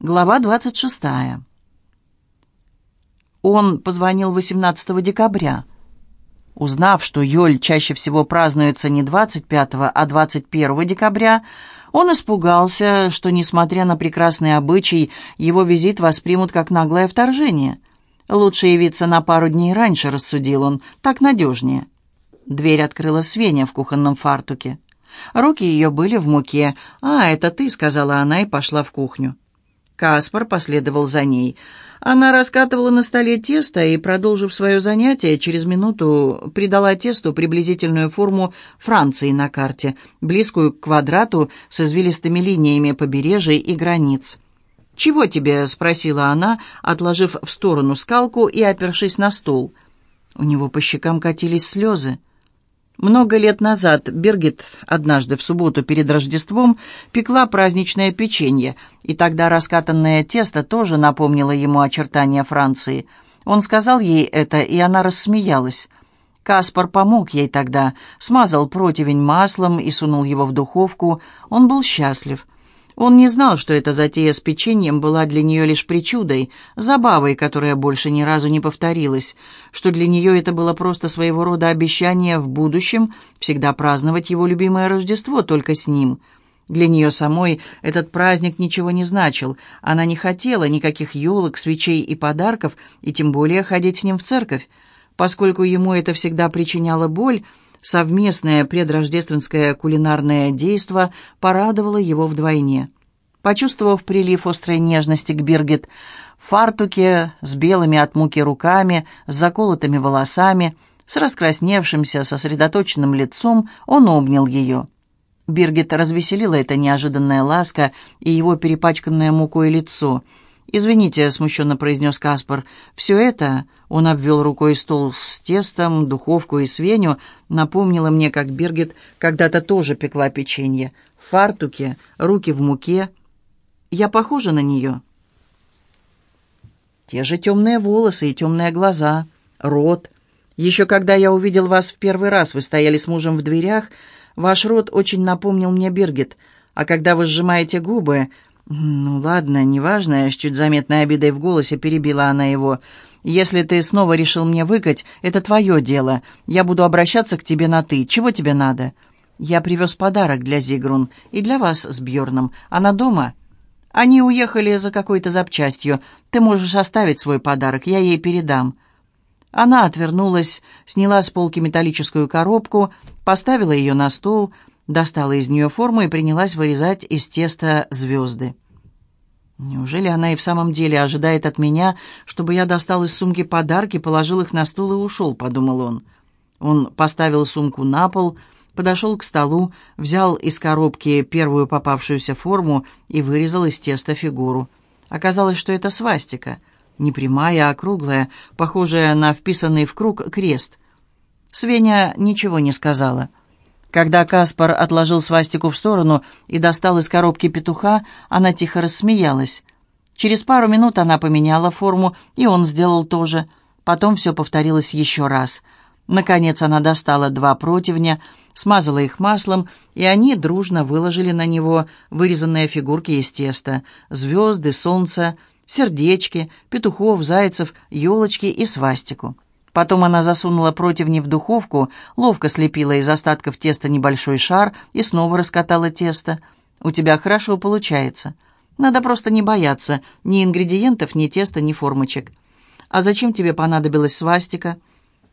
Глава 26. Он позвонил 18 декабря. Узнав, что Йоль чаще всего празднуется не 25, а 21 декабря, он испугался, что, несмотря на прекрасный обычай, его визит воспримут как наглое вторжение. «Лучше явиться на пару дней раньше», — рассудил он, — «так надежнее». Дверь открыла Свеня в кухонном фартуке. Руки ее были в муке. «А, это ты», — сказала она и пошла в кухню. Каспар последовал за ней. Она раскатывала на столе тесто и, продолжив свое занятие, через минуту придала тесту приблизительную форму Франции на карте, близкую к квадрату с извилистыми линиями побережий и границ. «Чего тебе?» — спросила она, отложив в сторону скалку и опершись на стол. У него по щекам катились слезы. Много лет назад Бергит однажды в субботу перед Рождеством пекла праздничное печенье, и тогда раскатанное тесто тоже напомнило ему очертания Франции. Он сказал ей это, и она рассмеялась. Каспар помог ей тогда, смазал противень маслом и сунул его в духовку. Он был счастлив. Он не знал, что эта затея с печеньем была для нее лишь причудой, забавой, которая больше ни разу не повторилась, что для нее это было просто своего рода обещание в будущем всегда праздновать его любимое Рождество только с ним. Для нее самой этот праздник ничего не значил. Она не хотела никаких елок, свечей и подарков, и тем более ходить с ним в церковь. Поскольку ему это всегда причиняло боль, Совместное предрождественское кулинарное действо порадовало его вдвойне. Почувствовав прилив острой нежности к Биргит, в фартуке, с белыми от муки руками, с заколотыми волосами, с раскрасневшимся, сосредоточенным лицом, он обнял ее. Биргит развеселила эта неожиданная ласка и его перепачканное мукой лицо — «Извините», — смущенно произнес Каспар, — «все это...» — он обвел рукой стол с тестом, духовку и свеню, напомнило мне, как Бергет когда-то тоже пекла печенье. В фартуке, руки в муке. Я похожа на нее?» Те же темные волосы и темные глаза, рот. Еще когда я увидел вас в первый раз, вы стояли с мужем в дверях, ваш рот очень напомнил мне Бергет, а когда вы сжимаете губы, «Ну ладно, неважно», — с чуть заметной обидой в голосе перебила она его. «Если ты снова решил мне выкать, это твое дело. Я буду обращаться к тебе на «ты». Чего тебе надо?» «Я привез подарок для Зигрун и для вас с Бьорном. Она дома?» «Они уехали за какой-то запчастью. Ты можешь оставить свой подарок, я ей передам». Она отвернулась, сняла с полки металлическую коробку, поставила ее на стол — достала из нее форму и принялась вырезать из теста звезды. Неужели она и в самом деле ожидает от меня, чтобы я достал из сумки подарки, положил их на стул и ушел, подумал он. Он поставил сумку на пол, подошел к столу, взял из коробки первую попавшуюся форму и вырезал из теста фигуру. Оказалось, что это свастика, не прямая, а круглая, похожая на вписанный в круг крест. Свеня ничего не сказала. Когда Каспар отложил свастику в сторону и достал из коробки петуха, она тихо рассмеялась. Через пару минут она поменяла форму, и он сделал то же. Потом все повторилось еще раз. Наконец она достала два противня, смазала их маслом, и они дружно выложили на него вырезанные фигурки из теста. Звезды, солнце, сердечки, петухов, зайцев, елочки и свастику. Потом она засунула противни в духовку, ловко слепила из остатков теста небольшой шар и снова раскатала тесто. «У тебя хорошо получается. Надо просто не бояться ни ингредиентов, ни теста, ни формочек». «А зачем тебе понадобилась свастика?»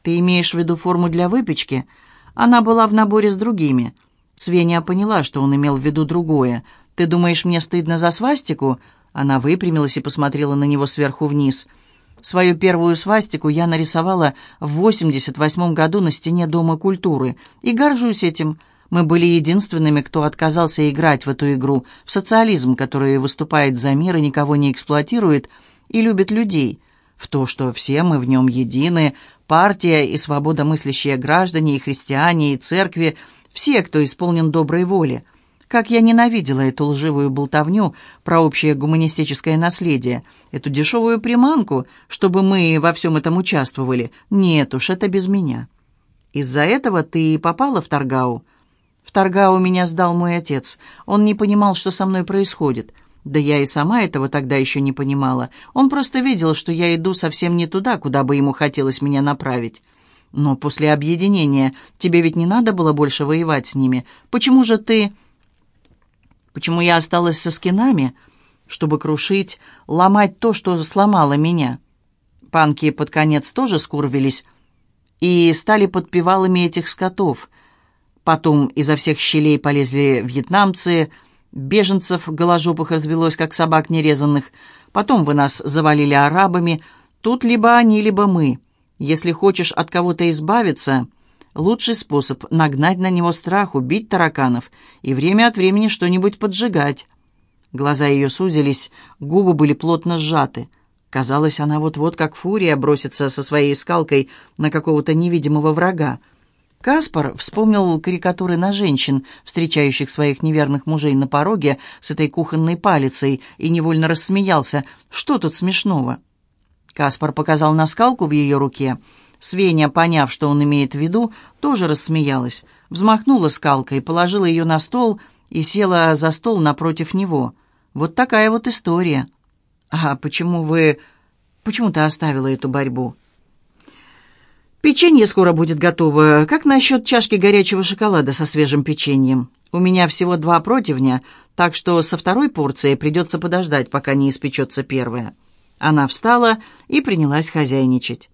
«Ты имеешь в виду форму для выпечки?» Она была в наборе с другими. Свеня поняла, что он имел в виду другое. «Ты думаешь, мне стыдно за свастику?» Она выпрямилась и посмотрела на него сверху вниз – Свою первую свастику я нарисовала в 88 году на стене Дома культуры, и горжусь этим. Мы были единственными, кто отказался играть в эту игру, в социализм, который выступает за мир и никого не эксплуатирует, и любит людей, в то, что все мы в нем едины, партия и свободомыслящие граждане, и христиане, и церкви, все, кто исполнен доброй воли. Как я ненавидела эту лживую болтовню про общее гуманистическое наследие, эту дешевую приманку, чтобы мы во всем этом участвовали. Нет уж, это без меня. Из-за этого ты и попала в Таргау? В Таргау меня сдал мой отец. Он не понимал, что со мной происходит. Да я и сама этого тогда еще не понимала. Он просто видел, что я иду совсем не туда, куда бы ему хотелось меня направить. Но после объединения тебе ведь не надо было больше воевать с ними. Почему же ты... Почему я осталась со скинами? Чтобы крушить, ломать то, что сломало меня. Панки под конец тоже скурвились и стали подпевалами этих скотов. Потом изо всех щелей полезли вьетнамцы, беженцев голожопых развелось, как собак нерезанных. Потом вы нас завалили арабами. Тут либо они, либо мы. Если хочешь от кого-то избавиться, лучший способ — нагнать на него страх, убить тараканов и время от времени что-нибудь поджигать. Глаза ее сузились, губы были плотно сжаты. Казалось, она вот-вот, как фурия, бросится со своей скалкой на какого-то невидимого врага. Каспар вспомнил карикатуры на женщин, встречающих своих неверных мужей на пороге с этой кухонной палицей, и невольно рассмеялся. «Что тут смешного?» Каспар показал на скалку в ее руке. Свеня, поняв, что он имеет в виду, тоже рассмеялась. Взмахнула скалкой, положила ее на стол и села за стол напротив него. Вот такая вот история. «А почему вы... Почему ты оставила эту борьбу?» «Печенье скоро будет готово. Как насчет чашки горячего шоколада со свежим печеньем? У меня всего два противня, так что со второй порцией придется подождать, пока не испечется первая». Она встала и принялась хозяйничать.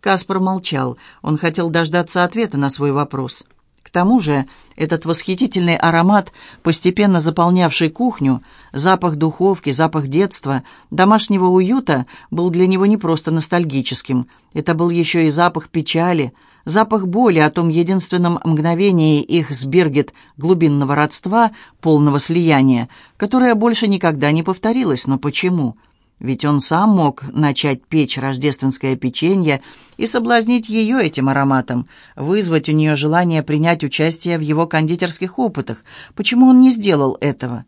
Каспар молчал. Он хотел дождаться ответа на свой вопрос. К тому же этот восхитительный аромат, постепенно заполнявший кухню, запах духовки, запах детства, домашнего уюта, был для него не просто ностальгическим. Это был еще и запах печали, запах боли о том единственном мгновении их с Биргет глубинного родства, полного слияния, которое больше никогда не повторилось. Но почему? Ведь он сам мог начать печь рождественское печенье и соблазнить ее этим ароматом, вызвать у нее желание принять участие в его кондитерских опытах. Почему он не сделал этого?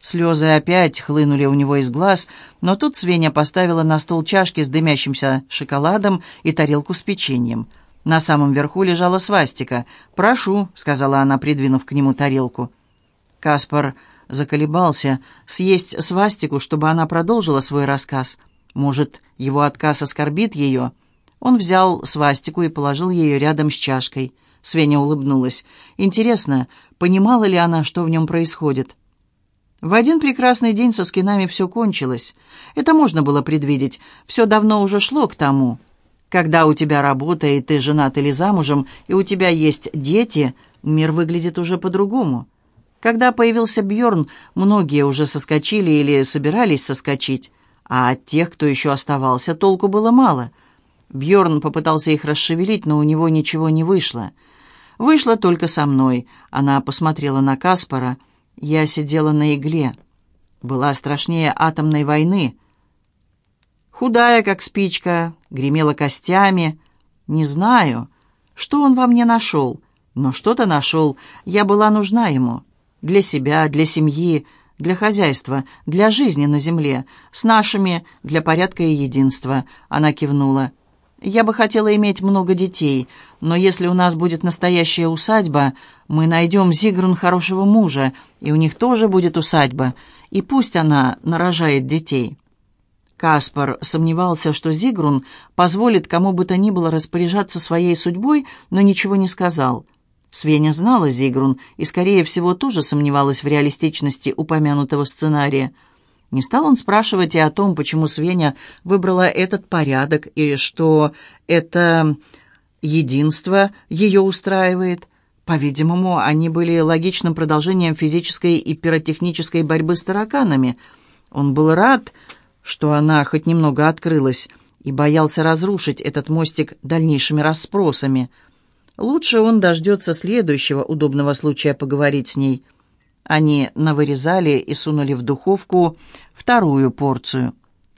Слезы опять хлынули у него из глаз, но тут Свеня поставила на стол чашки с дымящимся шоколадом и тарелку с печеньем. На самом верху лежала свастика. «Прошу», — сказала она, придвинув к нему тарелку. Каспар заколебался, съесть свастику, чтобы она продолжила свой рассказ. Может, его отказ оскорбит ее? Он взял свастику и положил ее рядом с чашкой. Свеня улыбнулась. Интересно, понимала ли она, что в нем происходит? В один прекрасный день со скинами все кончилось. Это можно было предвидеть. Все давно уже шло к тому. Когда у тебя работа, и ты женат или замужем, и у тебя есть дети, мир выглядит уже по-другому. Когда появился Бьорн, многие уже соскочили или собирались соскочить, а от тех, кто еще оставался, толку было мало. Бьорн попытался их расшевелить, но у него ничего не вышло. Вышло только со мной. Она посмотрела на Каспара. Я сидела на игле. Была страшнее атомной войны. Худая, как спичка, гремела костями. Не знаю, что он во мне нашел, но что-то нашел. Я была нужна ему. Для себя, для семьи, для хозяйства, для жизни на земле, с нашими, для порядка и единства. Она кивнула. Я бы хотела иметь много детей, но если у нас будет настоящая усадьба, мы найдем Зигрун хорошего мужа, и у них тоже будет усадьба, и пусть она нарожает детей». Каспар сомневался, что Зигрун позволит кому бы то ни было распоряжаться своей судьбой, но ничего не сказал – Свеня знала Зигрун и, скорее всего, тоже сомневалась в реалистичности упомянутого сценария. Не стал он спрашивать и о том, почему Свеня выбрала этот порядок и что это единство ее устраивает. По-видимому, они были логичным продолжением физической и пиротехнической борьбы с тараканами. Он был рад, что она хоть немного открылась, и боялся разрушить этот мостик дальнейшими расспросами – Лучше он дождется следующего удобного случая поговорить с ней. Они навырезали и сунули в духовку вторую порцию.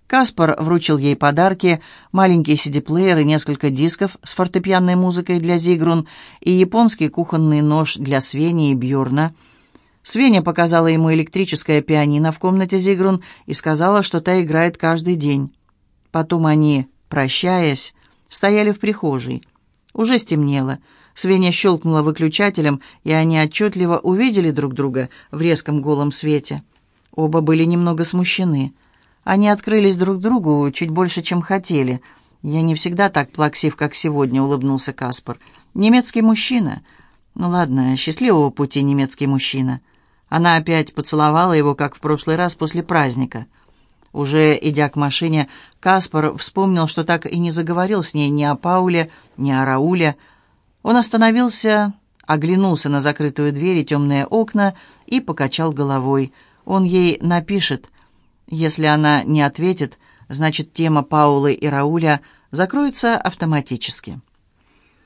Каспар вручил ей подарки, маленький CD-плеер и несколько дисков с фортепианной музыкой для Зигрун и японский кухонный нож для Свени и Бьорна. Свеня показала ему электрическое пианино в комнате Зигрун и сказала, что та играет каждый день. Потом они, прощаясь, стояли в прихожей. Уже стемнело. Свеня щелкнула выключателем, и они отчетливо увидели друг друга в резком голом свете. Оба были немного смущены. Они открылись друг другу чуть больше, чем хотели. «Я не всегда так плаксив, как сегодня», — улыбнулся Каспар. «Немецкий мужчина». «Ну ладно, счастливого пути, немецкий мужчина». Она опять поцеловала его, как в прошлый раз после праздника. Уже идя к машине, Каспар вспомнил, что так и не заговорил с ней ни о Пауле, ни о Рауле. Он остановился, оглянулся на закрытую дверь и темные окна и покачал головой. Он ей напишет. Если она не ответит, значит, тема Паулы и Рауля закроется автоматически.